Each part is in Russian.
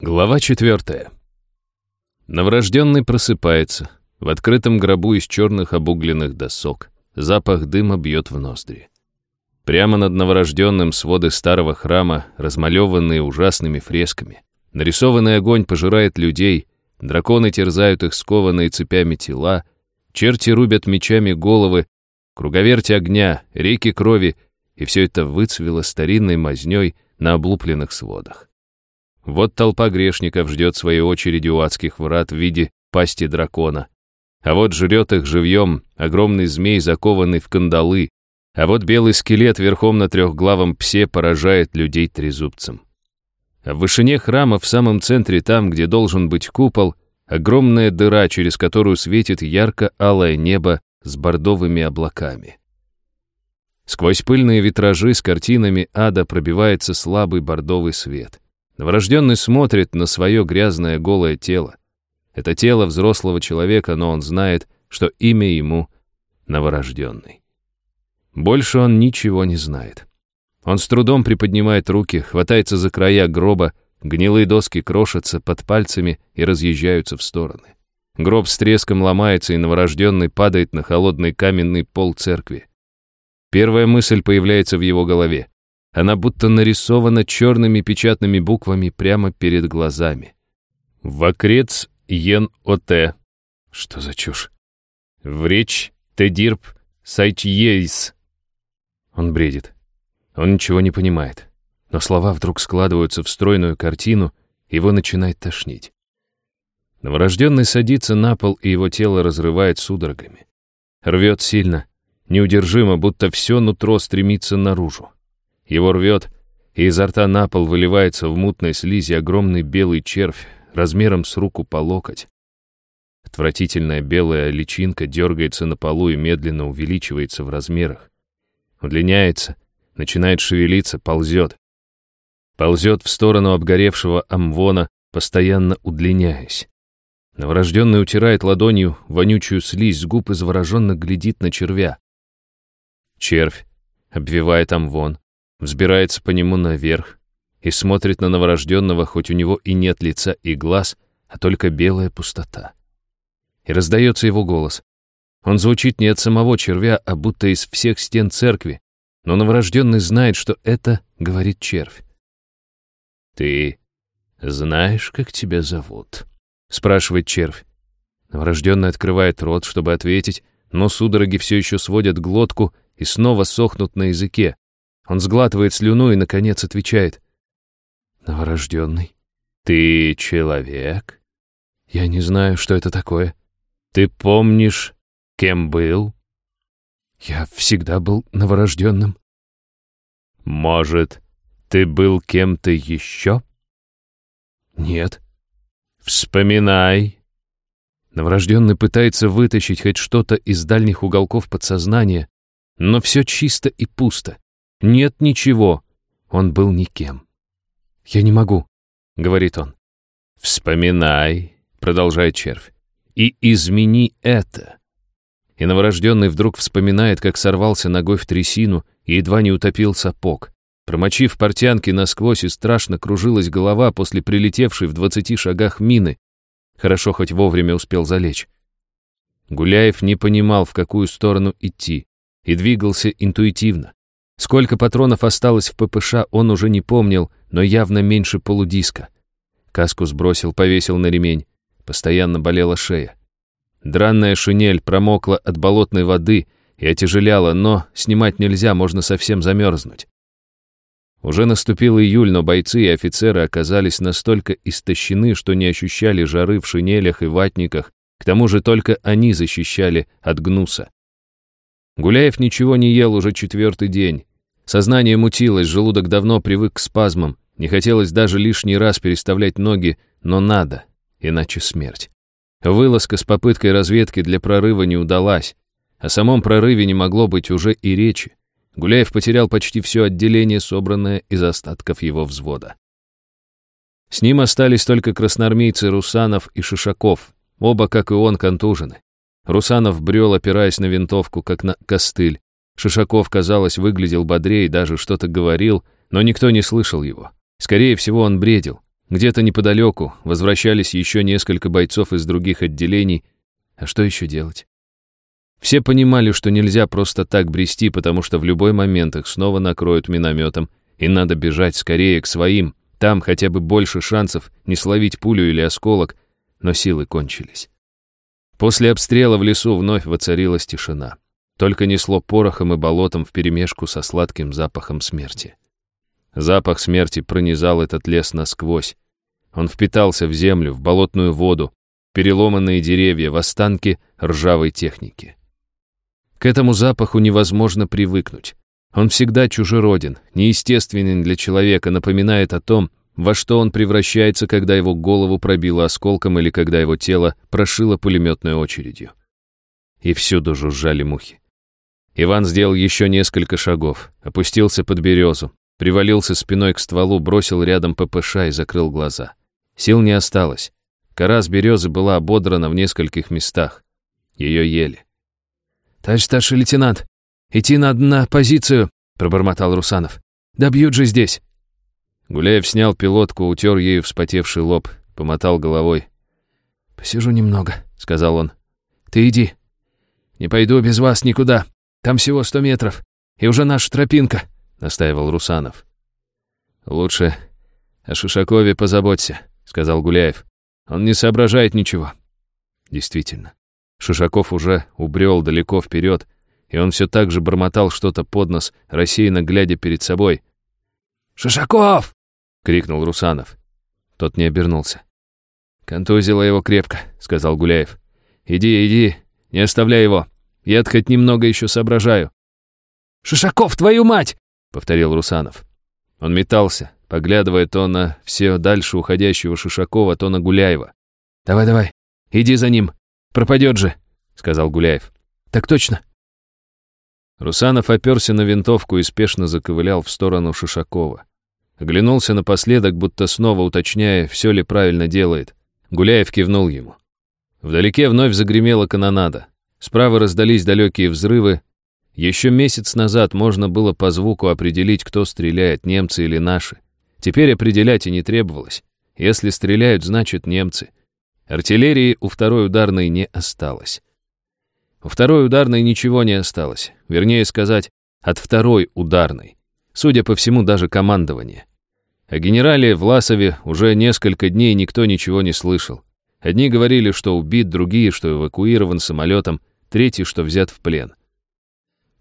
Глава четвертая. Новорожденный просыпается. В открытом гробу из черных обугленных досок. Запах дыма бьет в ноздри. Прямо над новорожденным своды старого храма, размалеванные ужасными фресками. Нарисованный огонь пожирает людей, драконы терзают их скованные цепями тела, черти рубят мечами головы, круговерть огня, реки крови, и все это выцвело старинной мазней на облупленных сводах. Вот толпа грешников ждет своей очереди у адских врат в виде пасти дракона. А вот жрет их живьем огромный змей, закованный в кандалы. А вот белый скелет верхом на трехглавом псе поражает людей трезубцем. А в вышине храма, в самом центре, там, где должен быть купол, огромная дыра, через которую светит ярко-алое небо с бордовыми облаками. Сквозь пыльные витражи с картинами ада пробивается слабый бордовый свет — Новорожденный смотрит на свое грязное голое тело. Это тело взрослого человека, но он знает, что имя ему новорожденный. Больше он ничего не знает. Он с трудом приподнимает руки, хватается за края гроба, гнилые доски крошатся под пальцами и разъезжаются в стороны. Гроб с треском ломается, и новорожденный падает на холодный каменный пол церкви. Первая мысль появляется в его голове. Она будто нарисована черными печатными буквами прямо перед глазами. Вакрец Йен Оте. Что за чушь? Вреч Тедирп Сайтьейс. Он бредит. Он ничего не понимает. Но слова вдруг складываются в стройную картину, его начинает тошнить. Новорожденный садится на пол, и его тело разрывает судорогами. Рвет сильно, неудержимо, будто все нутро стремится наружу. Его рвет, и изо рта на пол выливается в мутной слизи огромный белый червь размером с руку по локоть. Отвратительная белая личинка дергается на полу и медленно увеличивается в размерах. Удлиняется, начинает шевелиться, ползет. Ползет в сторону обгоревшего амвона, постоянно удлиняясь. Новорожденный утирает ладонью вонючую слизь с губ и завороженно глядит на червя. Червь обвивает амвон, взбирается по нему наверх и смотрит на новорожденного, хоть у него и нет лица и глаз, а только белая пустота. И раздается его голос. Он звучит не от самого червя, а будто из всех стен церкви, но новорожденный знает, что это говорит червь. «Ты знаешь, как тебя зовут?» — спрашивает червь. Новорожденный открывает рот, чтобы ответить, но судороги все еще сводят глотку и снова сохнут на языке. Он сглатывает слюну и, наконец, отвечает. «Новорожденный, ты человек?» «Я не знаю, что это такое. Ты помнишь, кем был?» «Я всегда был новорожденным». «Может, ты был кем-то еще?» «Нет». «Вспоминай». Новорожденный пытается вытащить хоть что-то из дальних уголков подсознания, но все чисто и пусто. Нет ничего. Он был никем. «Я не могу», — говорит он. «Вспоминай», — продолжает червь, — «и измени это». И новорожденный вдруг вспоминает, как сорвался ногой в трясину и едва не утопил сапог. Промочив портянки насквозь, и страшно кружилась голова после прилетевшей в двадцати шагах мины. Хорошо хоть вовремя успел залечь. Гуляев не понимал, в какую сторону идти, и двигался интуитивно. Сколько патронов осталось в ППШ, он уже не помнил, но явно меньше полудиска. Каску сбросил, повесил на ремень. Постоянно болела шея. Дранная шинель промокла от болотной воды и отяжеляла, но снимать нельзя, можно совсем замерзнуть. Уже наступил июль, но бойцы и офицеры оказались настолько истощены, что не ощущали жары в шинелях и ватниках, к тому же только они защищали от гнуса. Гуляев ничего не ел уже четвертый день. Сознание мутилось, желудок давно привык к спазмам. Не хотелось даже лишний раз переставлять ноги, но надо, иначе смерть. Вылазка с попыткой разведки для прорыва не удалась. О самом прорыве не могло быть уже и речи. Гуляев потерял почти все отделение, собранное из остатков его взвода. С ним остались только красноармейцы Русанов и Шишаков, оба, как и он, контужены. Русанов брел, опираясь на винтовку, как на костыль. Шишаков, казалось, выглядел бодрее, даже что-то говорил, но никто не слышал его. Скорее всего, он бредил. Где-то неподалеку возвращались еще несколько бойцов из других отделений. А что еще делать? Все понимали, что нельзя просто так брести, потому что в любой момент их снова накроют минометом, и надо бежать скорее к своим. Там хотя бы больше шансов не словить пулю или осколок, но силы кончились. После обстрела в лесу вновь воцарилась тишина. Только несло порохом и болотом вперемешку со сладким запахом смерти. Запах смерти пронизал этот лес насквозь. Он впитался в землю, в болотную воду, переломанные деревья, в останки ржавой техники. К этому запаху невозможно привыкнуть. Он всегда чужероден, неестественен для человека, напоминает о том, во что он превращается, когда его голову пробило осколком или когда его тело прошило пулеметной очередью. И всюду жужжали мухи. Иван сделал еще несколько шагов, опустился под березу, привалился спиной к стволу, бросил рядом ППШ и закрыл глаза. Сил не осталось. Кора с березы была ободрана в нескольких местах. Ее ели. «Товарищ старший лейтенант, идти надо на позицию», — пробормотал Русанов. «Добьют же здесь». Гуляев снял пилотку, утер ею вспотевший лоб, помотал головой. «Посижу немного», — сказал он. «Ты иди. Не пойду без вас никуда. Там всего сто метров. И уже наша тропинка», — настаивал Русанов. «Лучше о Шишакове позаботься», — сказал Гуляев. «Он не соображает ничего». Действительно. Шишаков уже убрел далеко вперед, и он все так же бормотал что-то под нос, рассеянно глядя перед собой. «Шишаков!» — крикнул Русанов. Тот не обернулся. «Контузило его крепко», — сказал Гуляев. «Иди, иди, не оставляй его. Я хоть немного еще соображаю». «Шишаков, твою мать!» — повторил Русанов. Он метался, поглядывая то на все дальше уходящего Шишакова, то на Гуляева. «Давай, давай, иди за ним, пропадет же», — сказал Гуляев. «Так точно». Русанов оперся на винтовку и спешно заковылял в сторону Шишакова. Оглянулся напоследок, будто снова уточняя, все ли правильно делает. Гуляев кивнул ему. Вдалеке вновь загремела канонада. Справа раздались далекие взрывы. Еще месяц назад можно было по звуку определить, кто стреляет, немцы или наши. Теперь определять и не требовалось. Если стреляют, значит немцы. Артиллерии у второй ударной не осталось. У второй ударной ничего не осталось. Вернее сказать, от второй ударной. Судя по всему, даже командование. О генерале Власове уже несколько дней никто ничего не слышал. Одни говорили, что убит, другие, что эвакуирован самолетом, третьи, что взят в плен.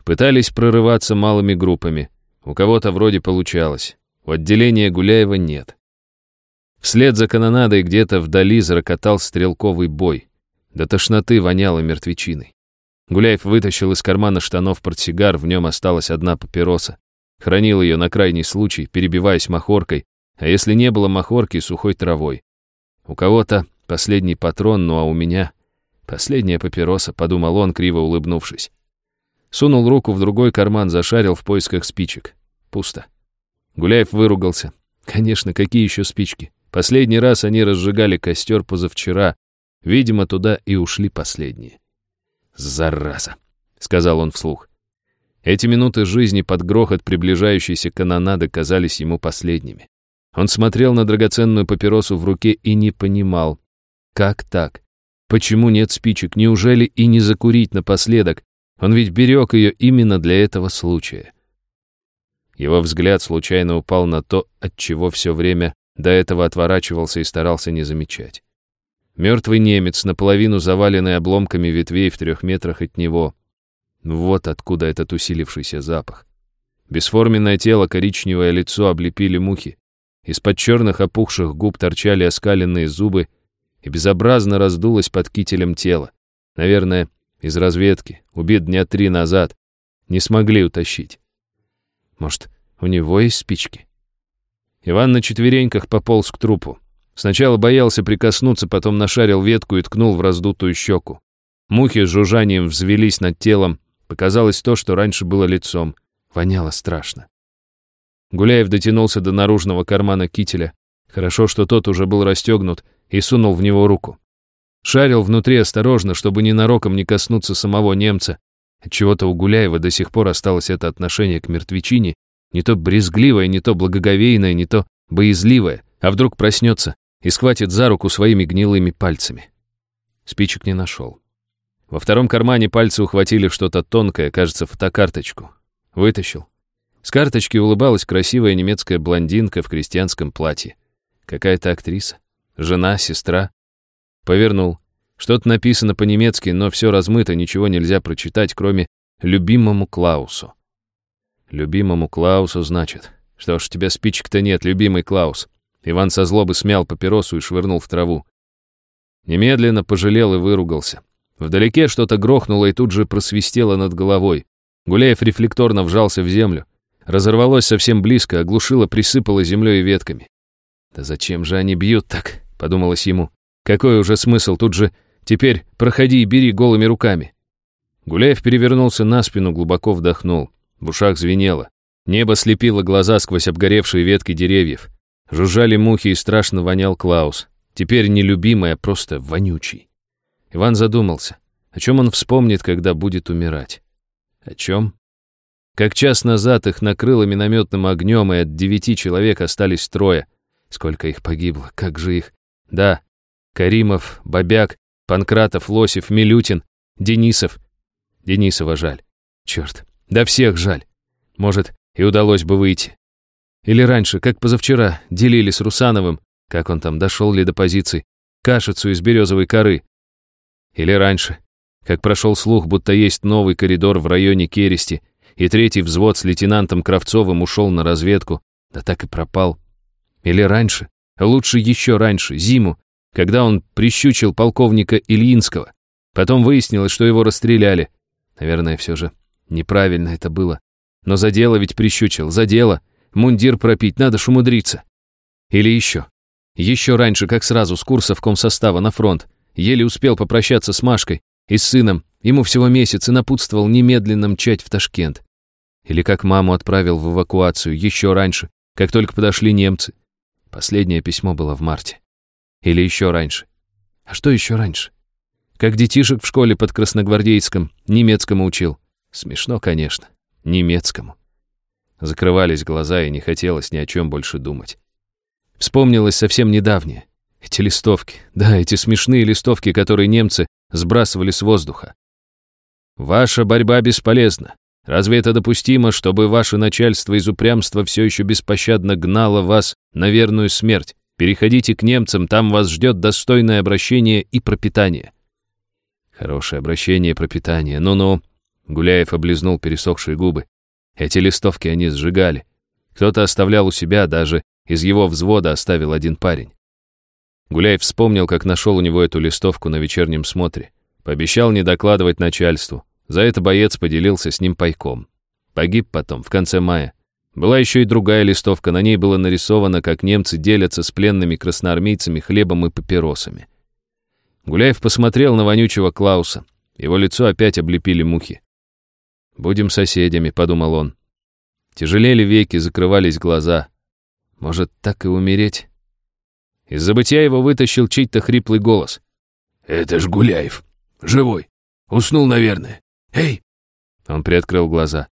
Пытались прорываться малыми группами. У кого-то вроде получалось. У отделения Гуляева нет. Вслед за канонадой где-то вдали зарокотал стрелковый бой. До тошноты воняло мертвечиной. Гуляев вытащил из кармана штанов портсигар, в нем осталась одна папироса. Хранил ее на крайний случай, перебиваясь махоркой, а если не было махорки, сухой травой. У кого-то последний патрон, ну а у меня последняя папироса, подумал он, криво улыбнувшись. Сунул руку в другой карман, зашарил в поисках спичек. Пусто. Гуляев выругался. Конечно, какие еще спички? Последний раз они разжигали костер позавчера. Видимо, туда и ушли последние. «Зараза!» — сказал он вслух. Эти минуты жизни под грохот приближающейся канонады казались ему последними. Он смотрел на драгоценную папиросу в руке и не понимал, как так? Почему нет спичек? Неужели и не закурить напоследок? Он ведь берег ее именно для этого случая. Его взгляд случайно упал на то, от чего все время до этого отворачивался и старался не замечать. Мертвый немец, наполовину заваленный обломками ветвей в трех метрах от него — вот откуда этот усилившийся запах. Бесформенное тело, коричневое лицо облепили мухи. Из-под черных опухших губ торчали оскаленные зубы, и безобразно раздулось под кителем тело. Наверное, из разведки, убит дня три назад, не смогли утащить. Может, у него есть спички? Иван на четвереньках пополз к трупу. Сначала боялся прикоснуться, потом нашарил ветку и ткнул в раздутую щеку. Мухи с жужжанием взвелись над телом, Показалось то, что раньше было лицом. Воняло страшно. Гуляев дотянулся до наружного кармана кителя. Хорошо, что тот уже был расстегнут, и сунул в него руку. Шарил внутри осторожно, чтобы ненароком не коснуться самого немца. Отчего-то у Гуляева до сих пор осталось это отношение к мертвечине, не то брезгливое, не то благоговейное, не то боязливое, а вдруг проснется и схватит за руку своими гнилыми пальцами. Спичек не нашел. Во втором кармане пальцы ухватили что-то тонкое, кажется, фотокарточку. Вытащил. С карточки улыбалась красивая немецкая блондинка в крестьянском платье. Какая-то актриса. Жена, сестра. Повернул. Что-то написано по-немецки, но все размыто, ничего нельзя прочитать, кроме «любимому Клаусу». «Любимому Клаусу, значит. Что ж, у тебя спичек-то нет, любимый Клаус». Иван со злобы смял папиросу и швырнул в траву. Немедленно пожалел и выругался. Вдалеке что-то грохнуло и тут же просвистело над головой. Гуляев рефлекторно вжался в землю. Разорвалось совсем близко, оглушило, присыпало землей и ветками. «Да зачем же они бьют так?» — подумалось ему. «Какой уже смысл? Тут же теперь проходи и бери голыми руками». Гуляев перевернулся на спину, глубоко вдохнул. В ушах звенело. Небо слепило глаза сквозь обгоревшие ветки деревьев. Жужжали мухи и страшно вонял Клаус. Теперь не любимый, а просто вонючий. Иван задумался. О чем он вспомнит, когда будет умирать? О чем? Как час назад их накрыло минометным огнем, и от девяти человек остались трое. Сколько их погибло, как же их... Да, Каримов, Бобяк, Панкратов, Лосев, Милютин, Денисов. Денисова жаль. Черт, да всех жаль. Может, и удалось бы выйти. Или раньше, как позавчера, делили с Русановым, как он там, дошел ли до позиций, кашицу из березовой коры. Или раньше, как прошел слух, будто есть новый коридор в районе Керести, и третий взвод с лейтенантом Кравцовым ушел на разведку, да так и пропал. Или раньше, лучше еще раньше, зиму, когда он прищучил полковника Ильинского. Потом выяснилось, что его расстреляли. Наверное, все же неправильно это было. Но за дело ведь прищучил, за дело. Мундир пропить, надо ж умудриться. Или еще. Еще раньше, как сразу, с курсов комсостава на фронт. Еле успел попрощаться с Машкой и с сыном. Ему всего месяц и напутствовал немедленно мчать в Ташкент. Или как маму отправил в эвакуацию еще раньше, как только подошли немцы. Последнее письмо было в марте. Или еще раньше. А что еще раньше? Как детишек в школе под Красногвардейском немецкому учил. Смешно, конечно. Немецкому. Закрывались глаза, и не хотелось ни о чем больше думать. Вспомнилось совсем недавнее. Эти листовки. Да, эти смешные листовки, которые немцы сбрасывали с воздуха. Ваша борьба бесполезна. Разве это допустимо, чтобы ваше начальство из упрямства все еще беспощадно гнало вас на верную смерть? Переходите к немцам, там вас ждет достойное обращение и пропитание. Хорошее обращение и пропитание, ну-ну. Гуляев облизнул пересохшие губы. Эти листовки они сжигали. Кто-то оставлял у себя, даже из его взвода оставил один парень. Гуляев вспомнил, как нашел у него эту листовку на вечернем смотре. Пообещал не докладывать начальству. За это боец поделился с ним пайком. Погиб потом, в конце мая. Была еще и другая листовка, на ней было нарисовано, как немцы делятся с пленными красноармейцами хлебом и папиросами. Гуляев посмотрел на вонючего Клауса. Его лицо опять облепили мухи. «Будем соседями», — подумал он. Тяжелели веки, закрывались глаза. Может, так и умереть? Из забытия его вытащил чей-то хриплый голос. «Это ж Гуляев. Живой. Уснул, наверное. Эй!» Он приоткрыл глаза.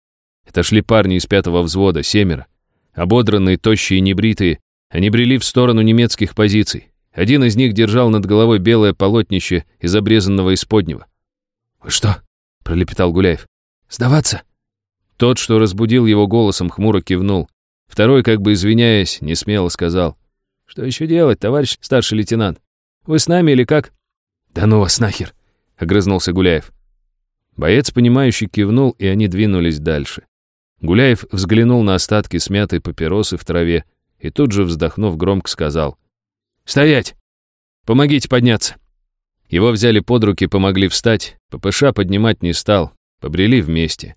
Это шли парни из пятого взвода, семеро. Ободранные, тощие и небритые, они брели в сторону немецких позиций. Один из них держал над головой белое полотнище из обрезанного исподнего. «Вы что?» — пролепетал Гуляев. «Сдаваться?» Тот, что разбудил его голосом, хмуро кивнул. Второй, как бы извиняясь, не смело сказал. «Что еще делать, товарищ старший лейтенант? Вы с нами или как?» «Да ну вас нахер!» — огрызнулся Гуляев. Боец, понимающий, кивнул, и они двинулись дальше. Гуляев взглянул на остатки смятой папиросы в траве и тут же, вздохнув, громко сказал. «Стоять! Помогите подняться!» Его взяли под руки, помогли встать, ППШ поднимать не стал, побрели вместе.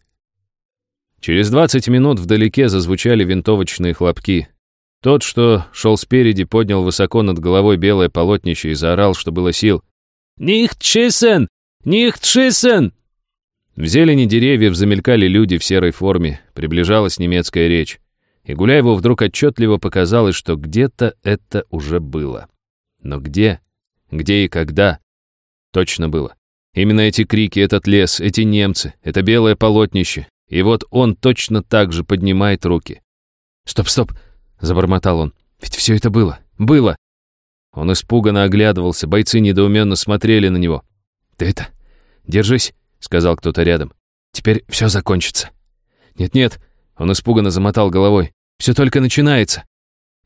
Через 20 минут вдалеке зазвучали винтовочные хлопки. Тот, что шел спереди, поднял высоко над головой белое полотнище и заорал, что было сил. «Нихт шиссен! Нихт шиссен!» В зелени деревьев замелькали люди в серой форме, приближалась немецкая речь. И Гуляеву вдруг отчетливо показалось, что где-то это уже было. Но где? Где и когда? Точно было. Именно эти крики, этот лес, эти немцы, это белое полотнище. И вот он точно так же поднимает руки. «Стоп, стоп!» — забормотал он. «Ведь все это было. Было. Он испуганно оглядывался, бойцы недоуменно смотрели на него. «Ты это, держись», — сказал кто-то рядом. «Теперь все закончится». «Нет-нет», — он испуганно замотал головой. «Все только начинается».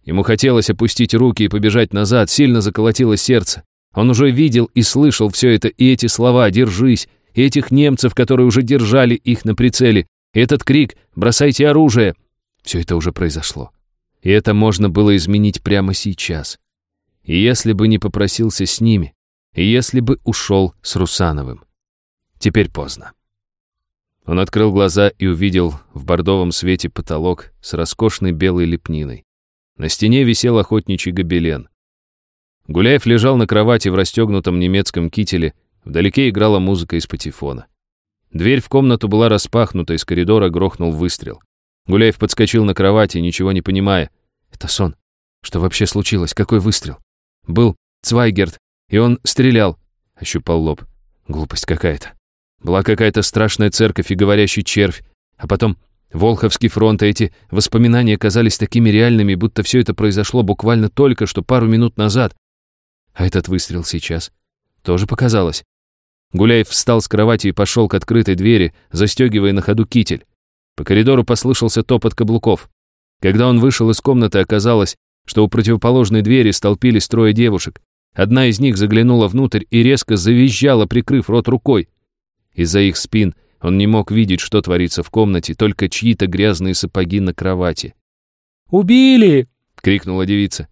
Ему хотелось опустить руки и побежать назад, сильно заколотилось сердце. Он уже видел и слышал все это, и эти слова «держись», и этих немцев, которые уже держали их на прицеле, и этот крик «бросайте оружие». Все это уже произошло. И это можно было изменить прямо сейчас. И если бы не попросился с ними, и если бы ушел с Русановым. Теперь поздно. Он открыл глаза и увидел в бордовом свете потолок с роскошной белой лепниной. На стене висел охотничий гобелен. Гуляев лежал на кровати в расстегнутом немецком кителе, вдалеке играла музыка из патефона. Дверь в комнату была распахнута, из коридора грохнул выстрел. Гуляев подскочил на кровати, ничего не понимая. «Это сон. Что вообще случилось? Какой выстрел?» «Был Цвайгерт, и он стрелял», — ощупал лоб. «Глупость какая-то. Была какая-то страшная церковь и говорящий червь, а потом Волховский фронт, и эти воспоминания казались такими реальными, будто все это произошло буквально только что пару минут назад. А этот выстрел сейчас тоже показалось. Гуляев встал с кровати и пошел к открытой двери, застегивая на ходу китель. По коридору послышался топот каблуков. Когда он вышел из комнаты, оказалось, что у противоположной двери столпились трое девушек. Одна из них заглянула внутрь и резко завизжала, прикрыв рот рукой. Из-за их спин он не мог видеть, что творится в комнате, только чьи-то грязные сапоги на кровати. «Убили!» — крикнула девица.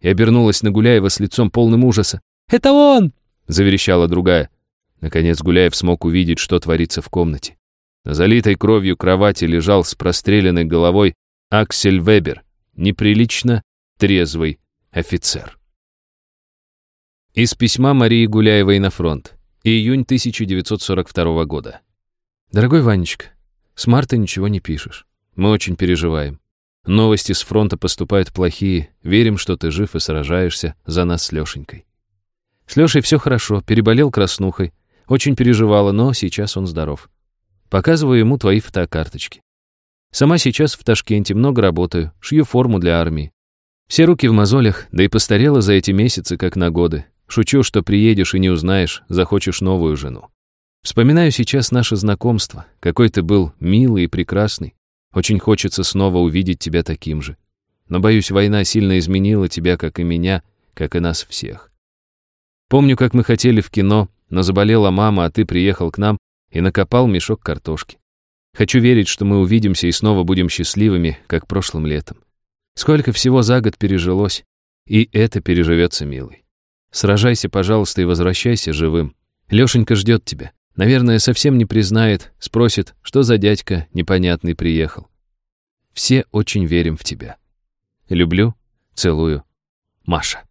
И обернулась на Гуляева с лицом полным ужаса. «Это он!» — заверещала другая. Наконец Гуляев смог увидеть, что творится в комнате. На залитой кровью кровати лежал с простреленной головой Аксель Вебер, неприлично трезвый офицер. Из письма Марии Гуляевой на фронт. Июнь 1942 года. «Дорогой Ванечка, с марта ничего не пишешь. Мы очень переживаем. Новости с фронта поступают плохие. Верим, что ты жив и сражаешься за нас с Лешенькой. С Лешей все хорошо, переболел краснухой. Очень переживала, но сейчас он здоров. Показываю ему твои фотокарточки. Сама сейчас в Ташкенте много работаю, шью форму для армии. Все руки в мозолях, да и постарела за эти месяцы, как на годы. Шучу, что приедешь и не узнаешь, захочешь новую жену. Вспоминаю сейчас наше знакомство, какой ты был милый и прекрасный. Очень хочется снова увидеть тебя таким же. Но, боюсь, война сильно изменила тебя, как и меня, как и нас всех. Помню, как мы хотели в кино, но заболела мама, а ты приехал к нам и накопал мешок картошки. Хочу верить, что мы увидимся и снова будем счастливыми, как прошлым летом. Сколько всего за год пережилось, и это переживется, милый. Сражайся, пожалуйста, и возвращайся живым. Лешенька ждет тебя. Наверное, совсем не признает, спросит, что за дядька непонятный приехал. Все очень верим в тебя. Люблю, целую. Маша.